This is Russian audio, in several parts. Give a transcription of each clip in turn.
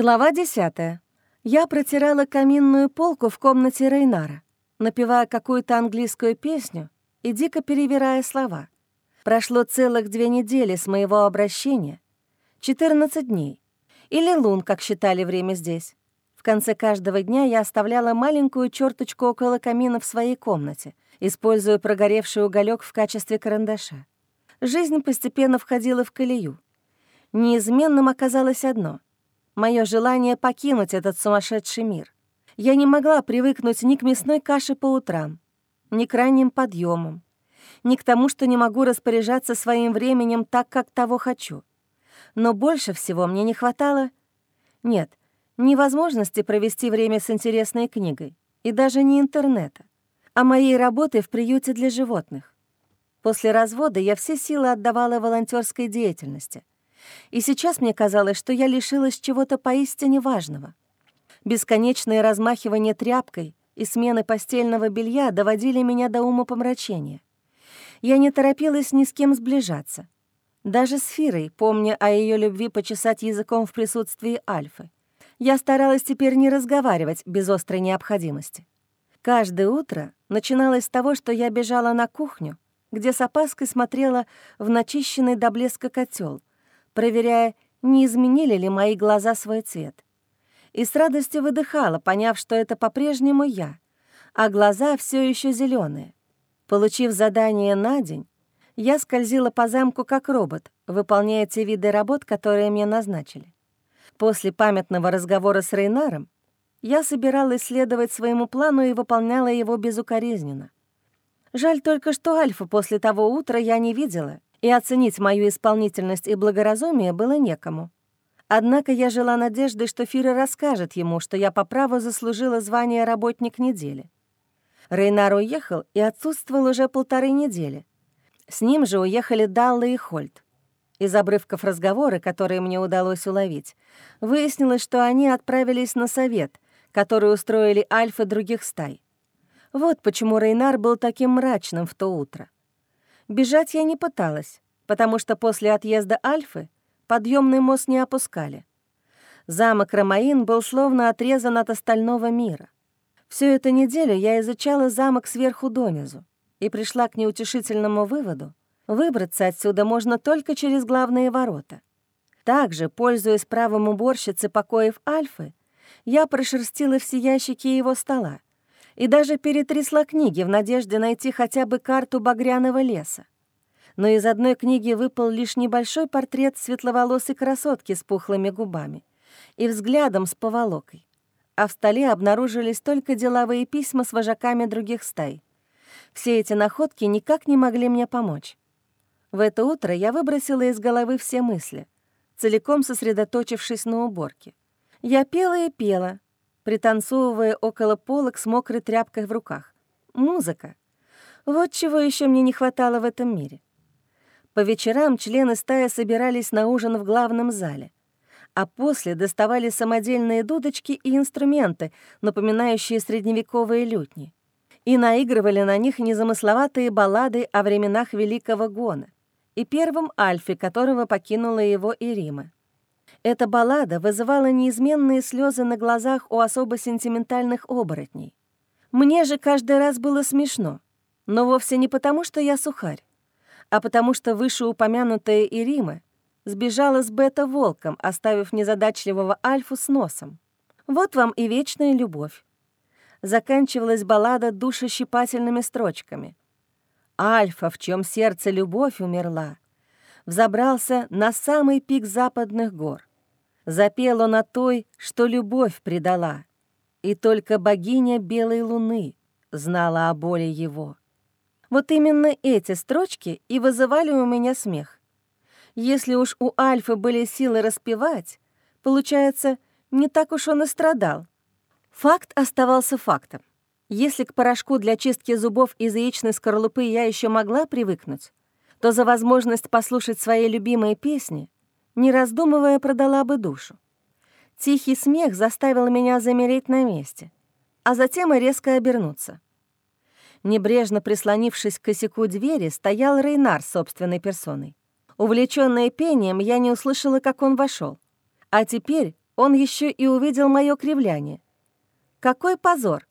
Глава 10. Я протирала каминную полку в комнате Рейнара, напевая какую-то английскую песню и дико перевирая слова. Прошло целых две недели с моего обращения, 14 дней, или лун, как считали время здесь. В конце каждого дня я оставляла маленькую черточку около камина в своей комнате, используя прогоревший уголек в качестве карандаша. Жизнь постепенно входила в колею. Неизменным оказалось одно — мое желание покинуть этот сумасшедший мир. Я не могла привыкнуть ни к мясной каше по утрам, ни к ранним подъемам, ни к тому, что не могу распоряжаться своим временем так, как того хочу. Но больше всего мне не хватало... Нет, ни возможности провести время с интересной книгой, и даже не интернета, а моей работы в приюте для животных. После развода я все силы отдавала волонтерской деятельности — и сейчас мне казалось, что я лишилась чего-то поистине важного. Бесконечное размахивание тряпкой и смены постельного белья доводили меня до ума помрачения. Я не торопилась ни с кем сближаться. Даже с Фирой, помня о ее любви почесать языком в присутствии Альфы. Я старалась теперь не разговаривать без острой необходимости. Каждое утро начиналось с того, что я бежала на кухню, где с опаской смотрела в начищенный до блеска котел, проверяя, не изменили ли мои глаза свой цвет. И с радостью выдыхала, поняв, что это по-прежнему я, а глаза все еще зеленые. Получив задание на день, я скользила по замку как робот, выполняя те виды работ, которые мне назначили. После памятного разговора с Рейнаром я собиралась следовать своему плану и выполняла его безукоризненно. Жаль только, что Альфа после того утра я не видела и оценить мою исполнительность и благоразумие было некому. Однако я жила надеждой, что Фира расскажет ему, что я по праву заслужила звание «работник недели». Рейнар уехал и отсутствовал уже полторы недели. С ним же уехали Далла и Хольт. Из обрывков разговора, которые мне удалось уловить, выяснилось, что они отправились на совет, который устроили альфы других стай. Вот почему Рейнар был таким мрачным в то утро. Бежать я не пыталась, потому что после отъезда Альфы подъемный мост не опускали. Замок Ромаин был словно отрезан от остального мира. Всю эту неделю я изучала замок сверху донизу и пришла к неутешительному выводу, выбраться отсюда можно только через главные ворота. Также, пользуясь правом уборщицы покоев Альфы, я прошерстила все ящики его стола, и даже перетрясла книги в надежде найти хотя бы карту багряного леса. Но из одной книги выпал лишь небольшой портрет светловолосой красотки с пухлыми губами и взглядом с поволокой. А в столе обнаружились только деловые письма с вожаками других стай. Все эти находки никак не могли мне помочь. В это утро я выбросила из головы все мысли, целиком сосредоточившись на уборке. Я пела и пела, пританцовывая около полок с мокрой тряпкой в руках. Музыка. Вот чего еще мне не хватало в этом мире. По вечерам члены стаи собирались на ужин в главном зале, а после доставали самодельные дудочки и инструменты, напоминающие средневековые лютни, и наигрывали на них незамысловатые баллады о временах Великого Гона и первом Альфе, которого покинула его Ирима. Эта баллада вызывала неизменные слезы на глазах у особо сентиментальных оборотней. Мне же каждый раз было смешно, но вовсе не потому, что я сухарь, а потому что вышеупомянутая Ирима сбежала с бета-волком, оставив незадачливого Альфу с носом. Вот вам и вечная любовь. Заканчивалась баллада душещипательными строчками. Альфа, в чем сердце любовь умерла, взобрался на самый пик западных гор. Запел он о той, что любовь предала, и только богиня Белой Луны знала о боли его. Вот именно эти строчки и вызывали у меня смех. Если уж у Альфы были силы распевать, получается, не так уж он и страдал. Факт оставался фактом. Если к порошку для чистки зубов из яичной скорлупы я еще могла привыкнуть, то за возможность послушать свои любимые песни не раздумывая, продала бы душу. Тихий смех заставил меня замереть на месте, а затем и резко обернуться. Небрежно прислонившись к косяку двери, стоял Рейнар собственной персоной. Увлечённая пением, я не услышала, как он вошел. А теперь он еще и увидел мое кривляние. Какой позор!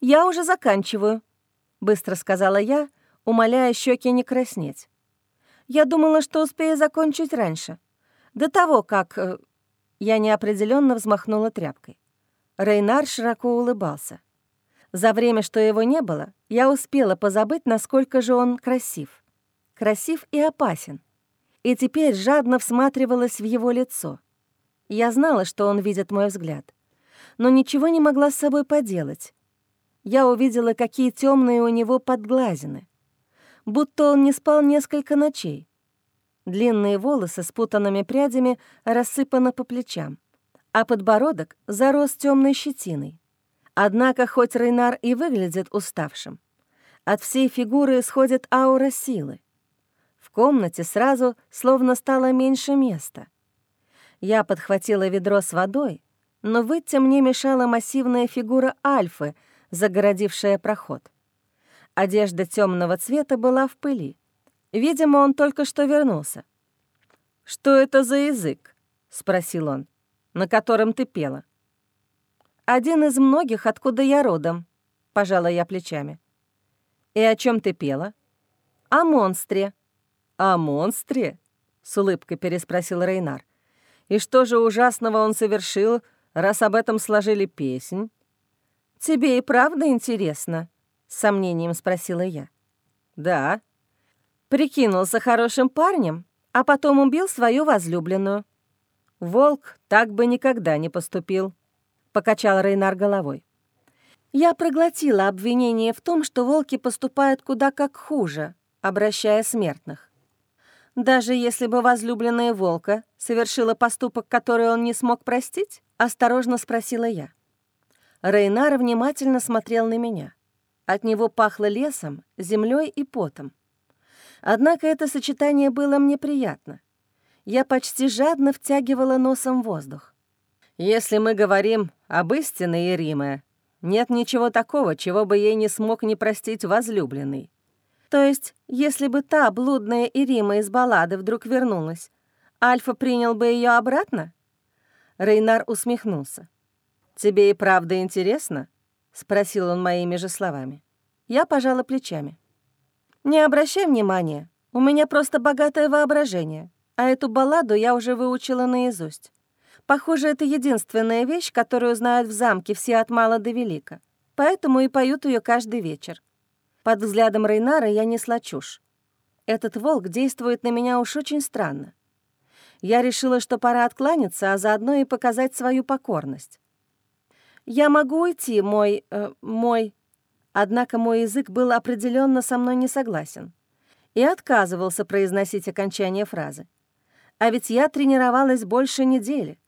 Я уже заканчиваю, быстро сказала я, умоляя щеки не краснеть. Я думала, что успею закончить раньше, до того, как... Э, я неопределенно взмахнула тряпкой. Рейнар широко улыбался. За время, что его не было, я успела позабыть, насколько же он красив. Красив и опасен. И теперь жадно всматривалась в его лицо. Я знала, что он видит мой взгляд, но ничего не могла с собой поделать. Я увидела, какие темные у него подглазины. Будто он не спал несколько ночей. Длинные волосы с путанными прядями рассыпаны по плечам, а подбородок зарос темной щетиной. Однако, хоть Рейнар и выглядит уставшим, от всей фигуры исходит аура силы. В комнате сразу словно стало меньше места. Я подхватила ведро с водой, но выйти мне мешала массивная фигура Альфы, загородившая проход. Одежда темного цвета была в пыли. Видимо, он только что вернулся. «Что это за язык?» — спросил он. «На котором ты пела?» «Один из многих, откуда я родом», — пожала я плечами. «И о чем ты пела?» «О монстре». «О монстре?» — с улыбкой переспросил Рейнар. «И что же ужасного он совершил, раз об этом сложили песнь?» «Тебе и правда интересно?» — с сомнением спросила я. «Да», Прикинулся хорошим парнем, а потом убил свою возлюбленную. Волк так бы никогда не поступил, покачал Рейнар головой. Я проглотила обвинение в том, что волки поступают куда как хуже, обращая смертных. Даже если бы возлюбленная волка совершила поступок, который он не смог простить, осторожно спросила я. Рейнар внимательно смотрел на меня. От него пахло лесом, землей и потом. Однако это сочетание было мне приятно. Я почти жадно втягивала носом воздух. «Если мы говорим об истинной Ириме, нет ничего такого, чего бы ей не смог не простить возлюбленный. То есть, если бы та блудная Ирима из баллады вдруг вернулась, Альфа принял бы ее обратно?» Рейнар усмехнулся. «Тебе и правда интересно?» — спросил он моими же словами. Я пожала плечами. «Не обращай внимания, у меня просто богатое воображение, а эту балладу я уже выучила наизусть. Похоже, это единственная вещь, которую знают в замке все от мала до велика, поэтому и поют ее каждый вечер. Под взглядом Рейнара я несла чушь. Этот волк действует на меня уж очень странно. Я решила, что пора откланяться, а заодно и показать свою покорность. «Я могу уйти, мой... Э, мой...» Однако мой язык был определенно со мной не согласен и отказывался произносить окончание фразы. А ведь я тренировалась больше недели.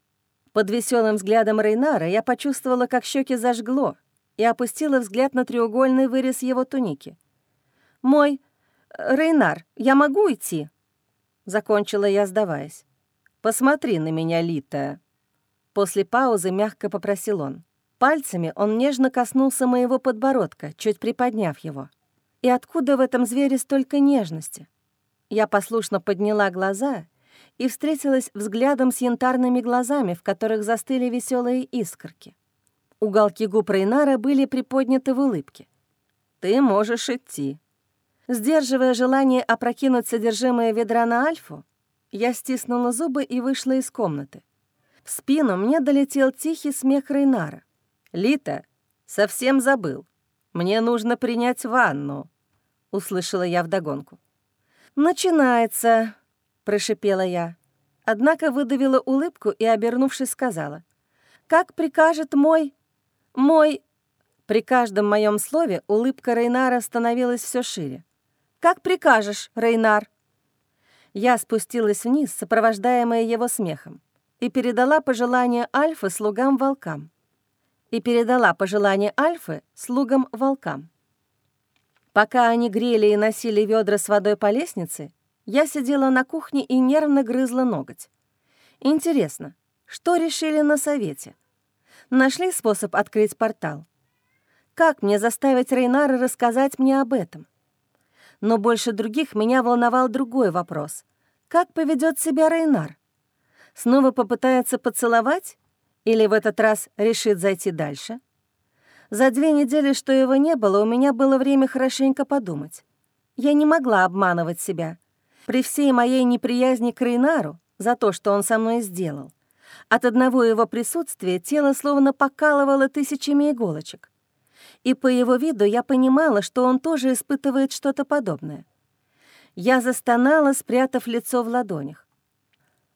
Под веселым взглядом Рейнара я почувствовала, как щеки зажгло, и опустила взгляд на треугольный вырез его туники. «Мой... Рейнар, я могу идти?» Закончила я, сдаваясь. «Посмотри на меня, Литая». После паузы мягко попросил он. Пальцами он нежно коснулся моего подбородка, чуть приподняв его. И откуда в этом звере столько нежности? Я послушно подняла глаза и встретилась взглядом с янтарными глазами, в которых застыли веселые искорки. Уголки губ Рейнара были приподняты в улыбке. «Ты можешь идти». Сдерживая желание опрокинуть содержимое ведра на Альфу, я стиснула зубы и вышла из комнаты. В спину мне долетел тихий смех Рейнара. «Лита, совсем забыл. Мне нужно принять ванну», — услышала я вдогонку. «Начинается», — прошипела я. Однако выдавила улыбку и, обернувшись, сказала. «Как прикажет мой... мой...» При каждом моем слове улыбка Рейнара становилась все шире. «Как прикажешь, Рейнар?» Я спустилась вниз, сопровождаемая его смехом, и передала пожелание Альфы слугам-волкам и передала пожелание Альфы слугам-волкам. Пока они грели и носили ведра с водой по лестнице, я сидела на кухне и нервно грызла ноготь. Интересно, что решили на совете? Нашли способ открыть портал? Как мне заставить Рейнара рассказать мне об этом? Но больше других меня волновал другой вопрос. Как поведет себя Рейнар? Снова попытается поцеловать Или в этот раз решит зайти дальше? За две недели, что его не было, у меня было время хорошенько подумать. Я не могла обманывать себя. При всей моей неприязни к Рейнару за то, что он со мной сделал, от одного его присутствия тело словно покалывало тысячами иголочек. И по его виду я понимала, что он тоже испытывает что-то подобное. Я застонала, спрятав лицо в ладонях.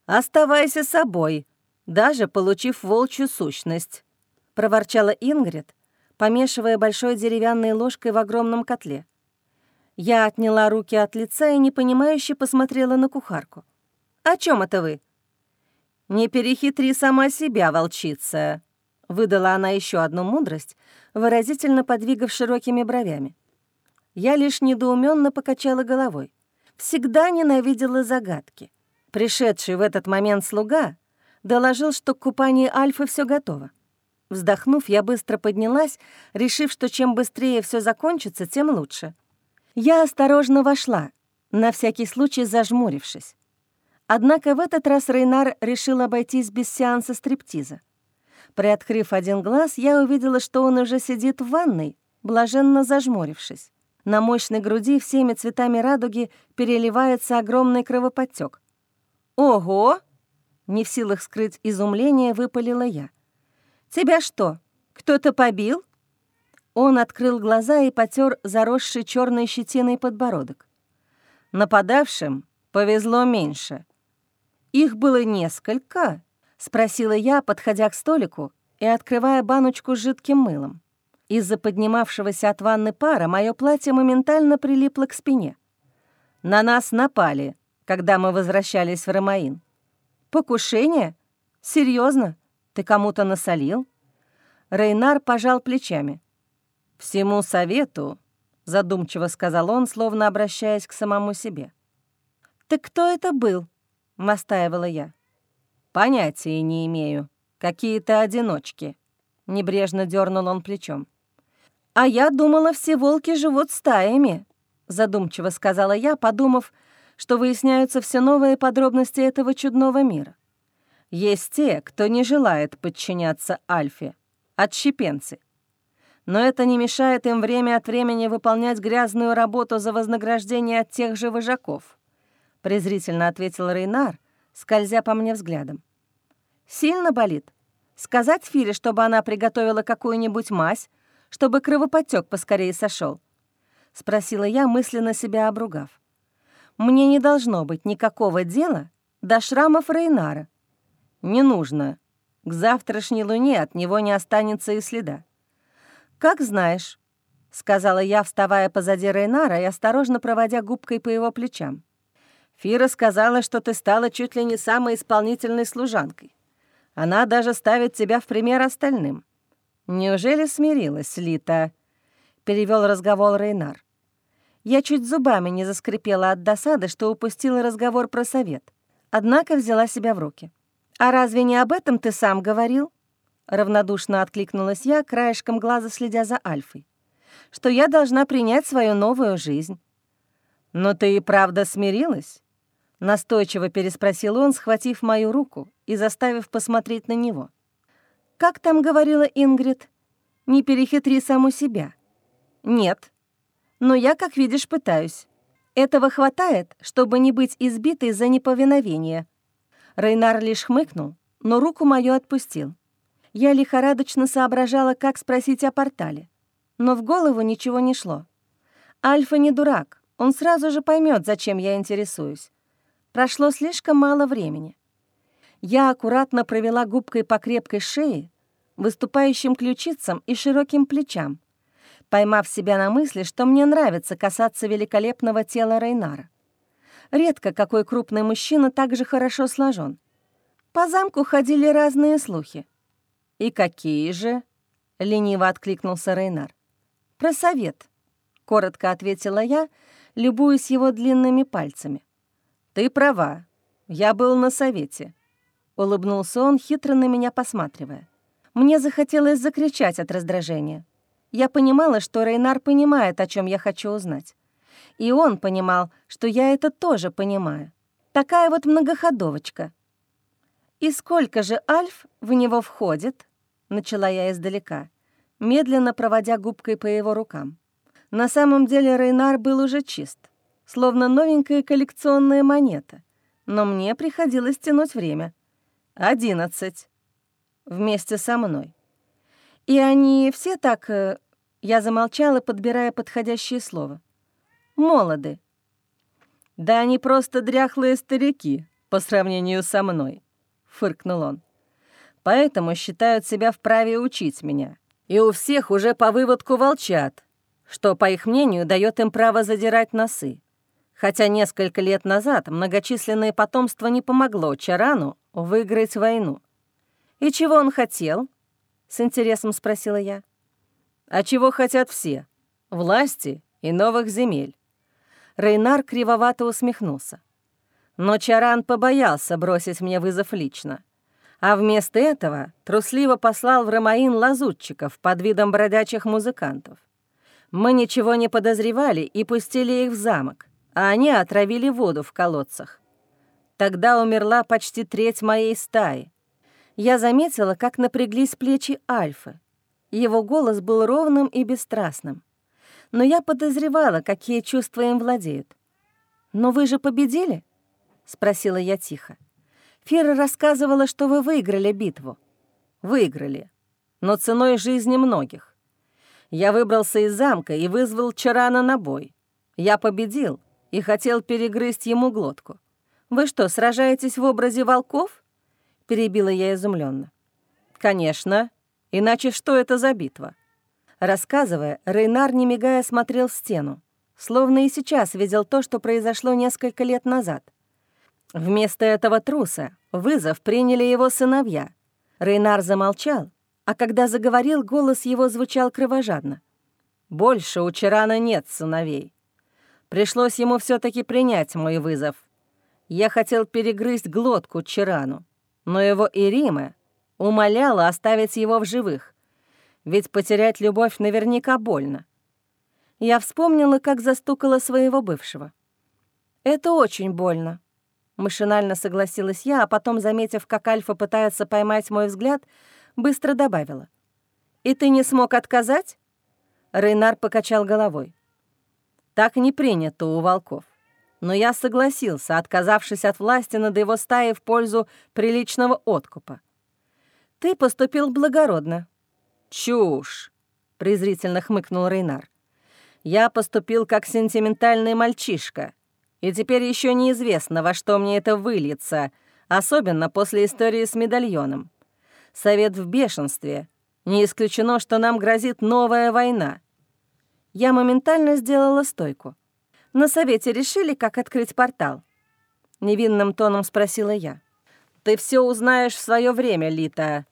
«Оставайся собой, даже получив волчью сущность», — проворчала Ингрид, помешивая большой деревянной ложкой в огромном котле. Я отняла руки от лица и непонимающе посмотрела на кухарку. «О чем это вы?» «Не перехитри сама себя, волчица», — выдала она еще одну мудрость, выразительно подвигав широкими бровями. Я лишь недоуменно покачала головой. Всегда ненавидела загадки. Пришедший в этот момент слуга доложил, что к купанию Альфы все готово. Вздохнув, я быстро поднялась, решив, что чем быстрее все закончится, тем лучше. Я осторожно вошла, на всякий случай зажмурившись. Однако в этот раз Рейнар решил обойтись без сеанса стриптиза. Приоткрыв один глаз, я увидела, что он уже сидит в ванной, блаженно зажмурившись. На мощной груди всеми цветами радуги переливается огромный кровоподтек. «Ого!» — не в силах скрыть изумление, выпалила я — «Тебя что, кто-то побил?» Он открыл глаза и потер заросший черной щетиной подбородок. Нападавшим повезло меньше. «Их было несколько?» — спросила я, подходя к столику и открывая баночку с жидким мылом. Из-за поднимавшегося от ванны пара мое платье моментально прилипло к спине. На нас напали, когда мы возвращались в Ромаин. «Покушение? Серьезно? Ты кому-то насолил?» Рейнар пожал плечами. «Всему совету», — задумчиво сказал он, словно обращаясь к самому себе. «Так кто это был?» — настаивала я. «Понятия не имею. Какие-то одиночки». Небрежно дернул он плечом. «А я думала, все волки живут стаями», — задумчиво сказала я, подумав, что выясняются все новые подробности этого чудного мира. Есть те, кто не желает подчиняться Альфе, отщепенцы. Но это не мешает им время от времени выполнять грязную работу за вознаграждение от тех же вожаков», — презрительно ответил Рейнар, скользя по мне взглядом. «Сильно болит? Сказать Фире, чтобы она приготовила какую-нибудь мазь, чтобы кровоподтек поскорее сошел? спросила я, мысленно себя обругав. «Мне не должно быть никакого дела до шрамов Рейнара, «Не нужно. К завтрашней луне от него не останется и следа». «Как знаешь», — сказала я, вставая позади Рейнара и осторожно проводя губкой по его плечам. «Фира сказала, что ты стала чуть ли не самой исполнительной служанкой. Она даже ставит тебя в пример остальным. Неужели смирилась, Лита?» — перевел разговор Рейнар. Я чуть зубами не заскрипела от досады, что упустила разговор про совет. Однако взяла себя в руки. «А разве не об этом ты сам говорил?» Равнодушно откликнулась я, краешком глаза следя за Альфой. «Что я должна принять свою новую жизнь». «Но ты и правда смирилась?» Настойчиво переспросил он, схватив мою руку и заставив посмотреть на него. «Как там говорила Ингрид? Не перехитри саму себя». «Нет. Но я, как видишь, пытаюсь. Этого хватает, чтобы не быть избитой за неповиновение», Рейнар лишь хмыкнул, но руку мою отпустил. Я лихорадочно соображала, как спросить о портале. Но в голову ничего не шло. Альфа не дурак, он сразу же поймет, зачем я интересуюсь. Прошло слишком мало времени. Я аккуратно провела губкой по крепкой шее, выступающим ключицам и широким плечам, поймав себя на мысли, что мне нравится касаться великолепного тела Рейнара. Редко какой крупный мужчина так же хорошо сложен. По замку ходили разные слухи. «И какие же?» — лениво откликнулся Рейнар. «Про совет», — коротко ответила я, любуясь его длинными пальцами. «Ты права. Я был на совете», — улыбнулся он, хитро на меня посматривая. Мне захотелось закричать от раздражения. Я понимала, что Рейнар понимает, о чем я хочу узнать. И он понимал, что я это тоже понимаю. Такая вот многоходовочка. «И сколько же альф в него входит?» — начала я издалека, медленно проводя губкой по его рукам. На самом деле Рейнар был уже чист, словно новенькая коллекционная монета, но мне приходилось тянуть время. «Одиннадцать. Вместе со мной. И они все так...» Я замолчала, подбирая подходящее слово. «Молоды». «Да они просто дряхлые старики по сравнению со мной», — фыркнул он. «Поэтому считают себя вправе учить меня. И у всех уже по выводку волчат, что, по их мнению, дает им право задирать носы. Хотя несколько лет назад многочисленное потомство не помогло Чарану выиграть войну. «И чего он хотел?» — с интересом спросила я. «А чего хотят все? Власти и новых земель». Рейнар кривовато усмехнулся. Но Чаран побоялся бросить мне вызов лично. А вместо этого трусливо послал в Ромаин лазутчиков под видом бродячих музыкантов. Мы ничего не подозревали и пустили их в замок, а они отравили воду в колодцах. Тогда умерла почти треть моей стаи. Я заметила, как напряглись плечи Альфы. Его голос был ровным и бесстрастным. Но я подозревала, какие чувства им владеют. «Но вы же победили?» — спросила я тихо. «Фира рассказывала, что вы выиграли битву». «Выиграли, но ценой жизни многих. Я выбрался из замка и вызвал Чарана на бой. Я победил и хотел перегрызть ему глотку. Вы что, сражаетесь в образе волков?» — перебила я изумленно. «Конечно. Иначе что это за битва?» Рассказывая, Рейнар, не мигая, смотрел в стену, словно и сейчас видел то, что произошло несколько лет назад — Вместо этого труса вызов приняли его сыновья. Рейнар замолчал, а когда заговорил, голос его звучал кровожадно. «Больше у Чарана нет сыновей. Пришлось ему все таки принять мой вызов. Я хотел перегрызть глотку Чарану, но его Ирима умоляла оставить его в живых, ведь потерять любовь наверняка больно. Я вспомнила, как застукала своего бывшего. Это очень больно. Машинально согласилась я, а потом, заметив, как Альфа пытается поймать мой взгляд, быстро добавила. «И ты не смог отказать?» Рейнар покачал головой. «Так не принято у волков. Но я согласился, отказавшись от власти над его стаей в пользу приличного откупа. Ты поступил благородно». «Чушь!» — презрительно хмыкнул Рейнар. «Я поступил как сентиментальный мальчишка» И теперь еще неизвестно, во что мне это выльется, особенно после истории с медальоном. Совет в бешенстве. Не исключено, что нам грозит новая война. Я моментально сделала стойку. На совете решили, как открыть портал. Невинным тоном спросила я. «Ты все узнаешь в свое время, Лита», —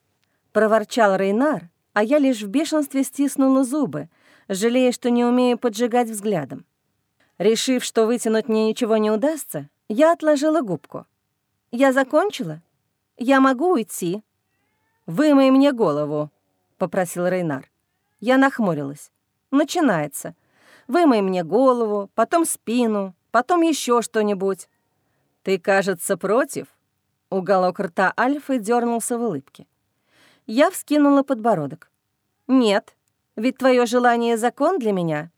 проворчал Рейнар, а я лишь в бешенстве стиснула зубы, жалея, что не умею поджигать взглядом. Решив, что вытянуть мне ничего не удастся, я отложила губку. «Я закончила? Я могу уйти?» «Вымой мне голову», — попросил Рейнар. Я нахмурилась. «Начинается. Вымой мне голову, потом спину, потом еще что-нибудь». «Ты, кажется, против?» Уголок рта Альфы дернулся в улыбке. Я вскинула подбородок. «Нет, ведь твое желание — закон для меня.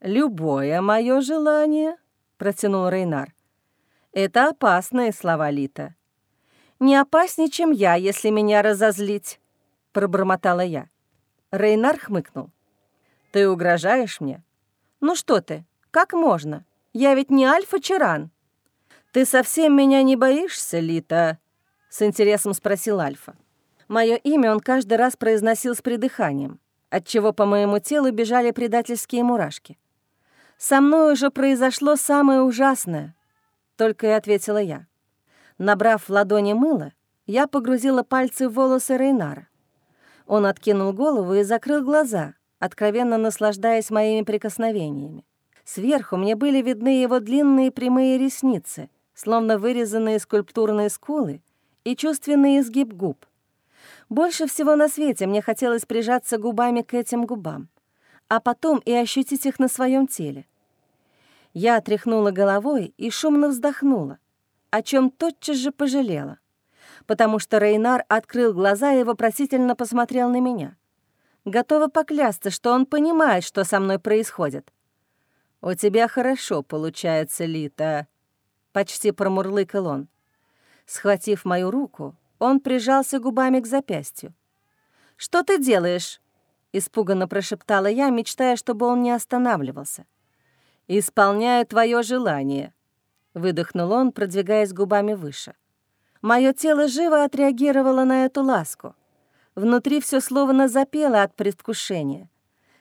«Любое мое желание», — протянул Рейнар. «Это опасные слова, Лита». «Не опаснее, чем я, если меня разозлить», — пробормотала я. Рейнар хмыкнул. «Ты угрожаешь мне?» «Ну что ты, как можно? Я ведь не Альфа-Чаран». «Ты совсем меня не боишься, Лита?» — с интересом спросил Альфа. Мое имя он каждый раз произносил с придыханием, отчего по моему телу бежали предательские мурашки. Со мной уже произошло самое ужасное», — только и ответила я. Набрав в ладони мыло, я погрузила пальцы в волосы Рейнара. Он откинул голову и закрыл глаза, откровенно наслаждаясь моими прикосновениями. Сверху мне были видны его длинные прямые ресницы, словно вырезанные скульптурные скулы и чувственный изгиб губ. Больше всего на свете мне хотелось прижаться губами к этим губам а потом и ощутить их на своем теле. Я отряхнула головой и шумно вздохнула, о чем тотчас же пожалела. потому что Рейнар открыл глаза и вопросительно посмотрел на меня. Готова поклясться, что он понимает, что со мной происходит. «У тебя хорошо получается, Лита», — почти промурлыкал он. Схватив мою руку, он прижался губами к запястью. «Что ты делаешь?» — испуганно прошептала я, мечтая, чтобы он не останавливался. «Исполняю твое желание», — выдохнул он, продвигаясь губами выше. Мое тело живо отреагировало на эту ласку. Внутри все словно запело от предвкушения.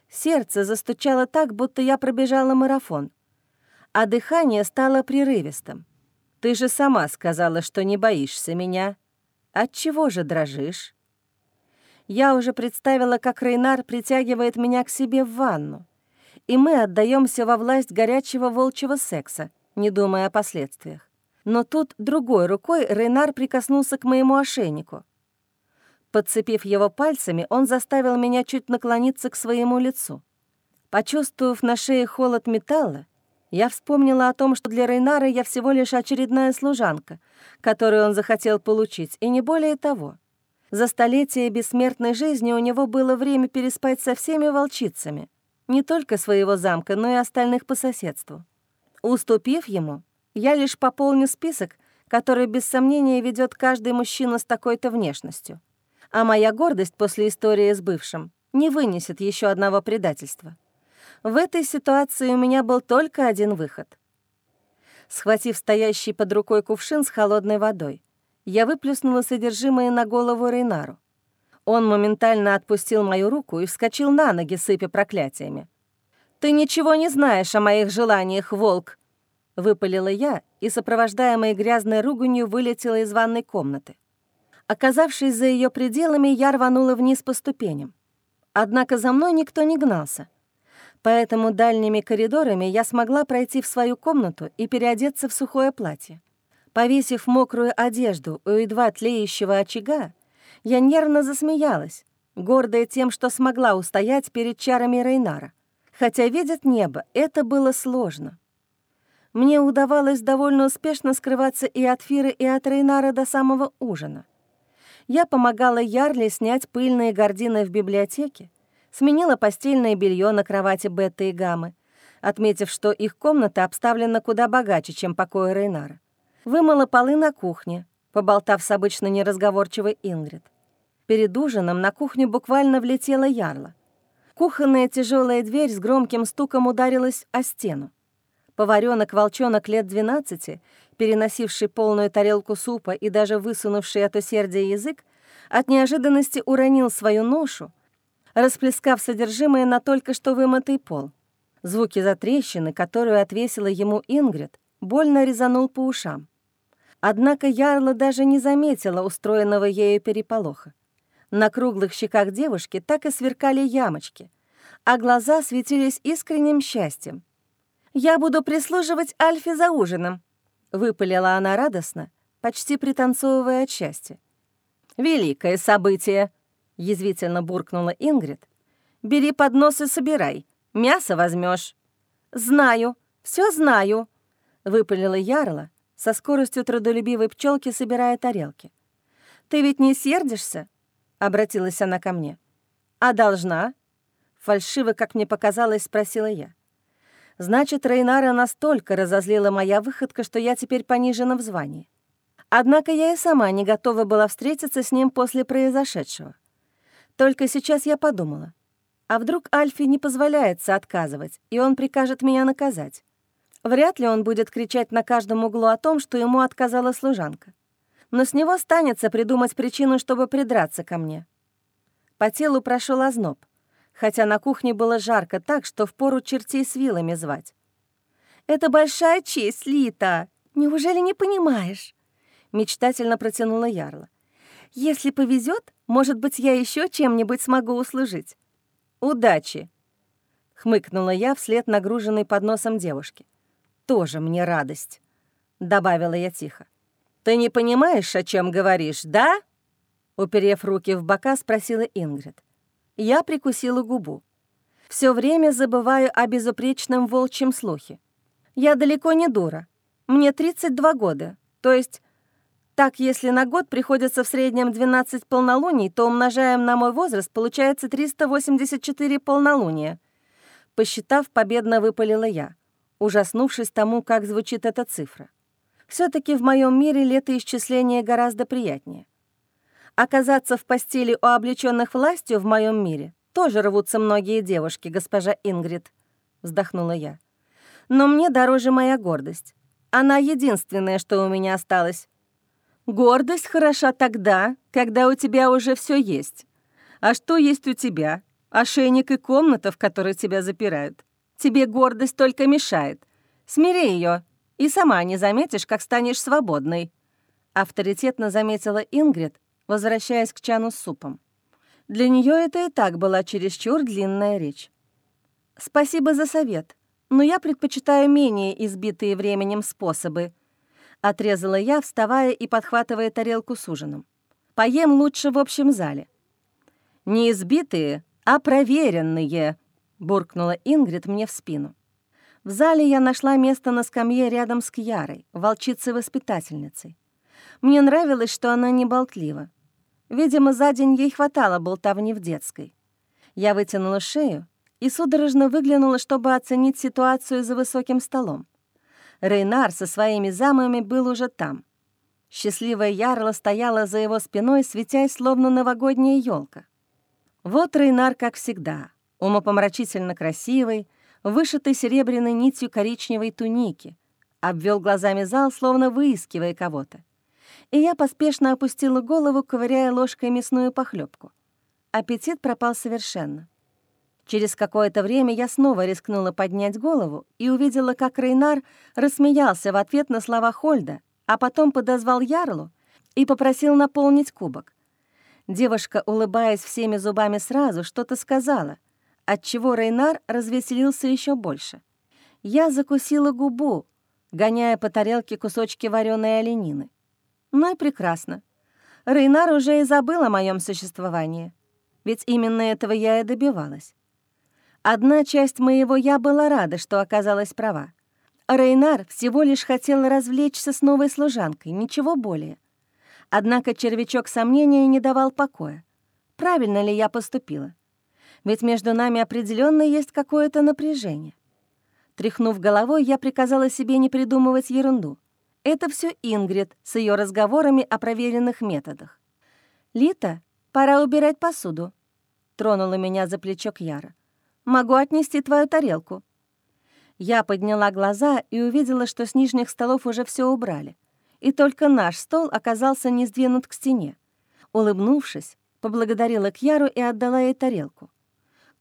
Сердце застучало так, будто я пробежала марафон. А дыхание стало прерывистым. «Ты же сама сказала, что не боишься меня. Отчего же дрожишь?» Я уже представила, как Рейнар притягивает меня к себе в ванну, и мы отдаемся во власть горячего волчьего секса, не думая о последствиях. Но тут другой рукой Рейнар прикоснулся к моему ошейнику. Подцепив его пальцами, он заставил меня чуть наклониться к своему лицу. Почувствовав на шее холод металла, я вспомнила о том, что для Рейнара я всего лишь очередная служанка, которую он захотел получить, и не более того. За столетия бессмертной жизни у него было время переспать со всеми волчицами, не только своего замка, но и остальных по соседству. Уступив ему, я лишь пополню список, который без сомнения ведет каждый мужчина с такой-то внешностью. А моя гордость после истории с бывшим не вынесет еще одного предательства. В этой ситуации у меня был только один выход. Схватив стоящий под рукой кувшин с холодной водой, я выплюснула содержимое на голову Рейнару. Он моментально отпустил мою руку и вскочил на ноги, сыпя проклятиями. «Ты ничего не знаешь о моих желаниях, волк!» Выпалила я и, сопровождаемой грязной руганью, вылетела из ванной комнаты. Оказавшись за ее пределами, я рванула вниз по ступеням. Однако за мной никто не гнался. Поэтому дальними коридорами я смогла пройти в свою комнату и переодеться в сухое платье. Повесив мокрую одежду у едва тлеющего очага, я нервно засмеялась, гордая тем, что смогла устоять перед чарами Рейнара. Хотя видеть небо — это было сложно. Мне удавалось довольно успешно скрываться и от Фиры, и от Рейнара до самого ужина. Я помогала Ярли снять пыльные гардины в библиотеке, сменила постельное белье на кровати Бетты и Гаммы, отметив, что их комната обставлена куда богаче, чем покои Рейнара. Вымыла полы на кухне, поболтав с обычно неразговорчивой Ингрид. Перед ужином на кухню буквально влетела ярла. Кухонная тяжелая дверь с громким стуком ударилась о стену. Поваренок-волчонок лет 12, переносивший полную тарелку супа и даже высунувший от усердия язык, от неожиданности уронил свою ношу, расплескав содержимое на только что вымытый пол. Звуки затрещины, которую отвесила ему Ингрид, больно резанул по ушам. Однако Ярла даже не заметила устроенного ею переполоха. На круглых щеках девушки так и сверкали ямочки, а глаза светились искренним счастьем. «Я буду прислуживать Альфе за ужином», — выпалила она радостно, почти пританцовывая от счастья. «Великое событие!» — язвительно буркнула Ингрид. «Бери поднос и собирай. Мясо возьмешь. «Знаю, все знаю», — выпалила Ярла, со скоростью трудолюбивой пчелки собирая тарелки. «Ты ведь не сердишься?» — обратилась она ко мне. «А должна?» — фальшиво, как мне показалось, спросила я. «Значит, Рейнара настолько разозлила моя выходка, что я теперь понижена в звании. Однако я и сама не готова была встретиться с ним после произошедшего. Только сейчас я подумала, а вдруг Альфе не позволяется отказывать, и он прикажет меня наказать? Вряд ли он будет кричать на каждом углу о том, что ему отказала служанка. Но с него станется придумать причину, чтобы придраться ко мне. По телу прошел озноб, хотя на кухне было жарко так, что впору чертей с вилами звать. «Это большая честь, Лита! Неужели не понимаешь?» Мечтательно протянула Ярла. Если повезет, может быть, я еще чем-нибудь смогу услужить. Удачи!» — хмыкнула я вслед нагруженной подносом девушки. «Тоже мне радость», — добавила я тихо. «Ты не понимаешь, о чем говоришь, да?» Уперев руки в бока, спросила Ингрид. Я прикусила губу. Все время забываю о безупречном волчьем слухе. Я далеко не дура. Мне 32 года, то есть Так, если на год приходится в среднем 12 полнолуний, то умножаем на мой возраст, получается 384 полнолуния. Посчитав, победно выпалила я, ужаснувшись тому, как звучит эта цифра. все таки в моем мире летоисчисление гораздо приятнее. Оказаться в постели у облечённых властью в моем мире тоже рвутся многие девушки, госпожа Ингрид, вздохнула я. Но мне дороже моя гордость. Она единственное, что у меня осталось. Гордость хороша тогда, когда у тебя уже все есть. А что есть у тебя? Ошейник и комната, в которой тебя запирают. Тебе гордость только мешает. Смири ее, и сама не заметишь, как станешь свободной. Авторитетно заметила Ингрид, возвращаясь к чану с супом. Для нее это и так была чересчур длинная речь. «Спасибо за совет, но я предпочитаю менее избитые временем способы», Отрезала я, вставая и подхватывая тарелку с ужином. «Поем лучше в общем зале». «Не избитые, а проверенные», — буркнула Ингрид мне в спину. В зале я нашла место на скамье рядом с Кьярой, волчицей-воспитательницей. Мне нравилось, что она не болтлива. Видимо, за день ей хватало болтовни в детской. Я вытянула шею и судорожно выглянула, чтобы оценить ситуацию за высоким столом. Рейнар со своими замами был уже там. Счастливая ярла стояла за его спиной, светясь, словно новогодняя елка. Вот Рейнар, как всегда, умопомрачительно красивый, вышитый серебряной нитью коричневой туники, обвел глазами зал, словно выискивая кого-то. И я поспешно опустила голову, ковыряя ложкой мясную похлебку. Аппетит пропал совершенно. Через какое-то время я снова рискнула поднять голову и увидела, как Рейнар рассмеялся в ответ на слова Хольда, а потом подозвал Ярлу и попросил наполнить кубок. Девушка, улыбаясь всеми зубами сразу, что-то сказала, отчего Рейнар развеселился еще больше. Я закусила губу, гоняя по тарелке кусочки вареной оленины. Ну и прекрасно. Рейнар уже и забыл о моем существовании, ведь именно этого я и добивалась. Одна часть моего «я» была рада, что оказалась права. Рейнар всего лишь хотел развлечься с новой служанкой, ничего более. Однако червячок сомнения не давал покоя. Правильно ли я поступила? Ведь между нами определенно есть какое-то напряжение. Тряхнув головой, я приказала себе не придумывать ерунду. Это все Ингрид с ее разговорами о проверенных методах. «Лита, пора убирать посуду», — тронула меня за плечо Кьяра. Могу отнести твою тарелку». Я подняла глаза и увидела, что с нижних столов уже все убрали. И только наш стол оказался не сдвинут к стене. Улыбнувшись, поблагодарила Кьяру и отдала ей тарелку.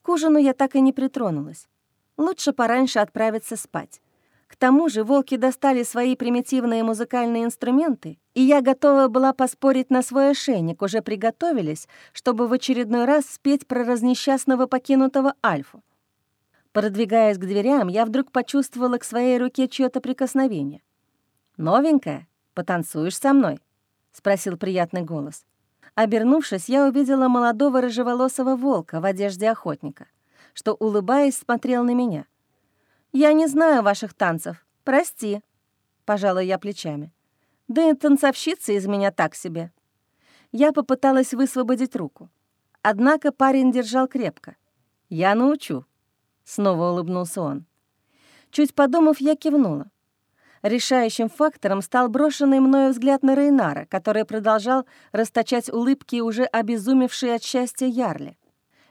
К ужину я так и не притронулась. Лучше пораньше отправиться спать. К тому же волки достали свои примитивные музыкальные инструменты, и я готова была поспорить на свой ошейник, уже приготовились, чтобы в очередной раз спеть про разнесчастного покинутого Альфу. Продвигаясь к дверям, я вдруг почувствовала к своей руке чьё-то прикосновение. «Новенькая, потанцуешь со мной?» — спросил приятный голос. Обернувшись, я увидела молодого рыжеволосого волка в одежде охотника, что, улыбаясь, смотрел на меня — «Я не знаю ваших танцев. Прости», — пожала я плечами. «Да и танцовщица из меня так себе». Я попыталась высвободить руку. Однако парень держал крепко. «Я научу», — снова улыбнулся он. Чуть подумав, я кивнула. Решающим фактором стал брошенный мною взгляд на Рейнара, который продолжал расточать улыбки уже обезумевшие от счастья Ярли.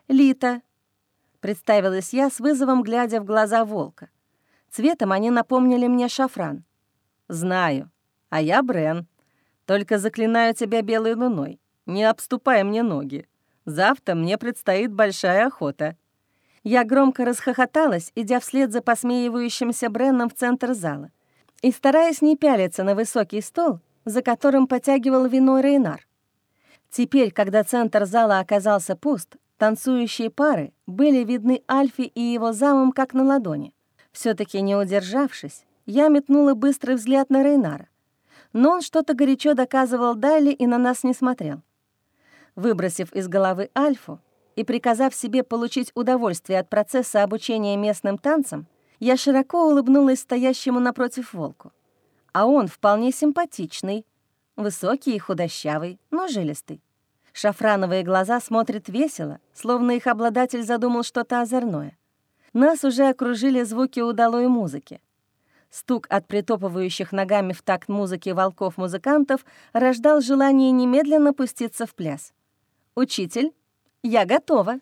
«Лита», — представилась я с вызовом, глядя в глаза волка. Цветом они напомнили мне шафран. «Знаю. А я Брен. Только заклинаю тебя белой луной. Не обступай мне ноги. Завтра мне предстоит большая охота». Я громко расхохоталась, идя вслед за посмеивающимся Бренном в центр зала. И стараясь не пялиться на высокий стол, за которым потягивал вино Рейнар. Теперь, когда центр зала оказался пуст, танцующие пары были видны Альфе и его замом как на ладони все таки не удержавшись, я метнула быстрый взгляд на Рейнара. Но он что-то горячо доказывал Дайли и на нас не смотрел. Выбросив из головы Альфу и приказав себе получить удовольствие от процесса обучения местным танцам, я широко улыбнулась стоящему напротив волку. А он вполне симпатичный, Высокий и худощавый, но жилистый. Шафрановые глаза смотрят весело, словно их обладатель задумал что-то озорное. Нас уже окружили звуки удалой музыки. Стук от притопывающих ногами в такт музыки волков-музыкантов рождал желание немедленно пуститься в пляс. «Учитель, я готова!»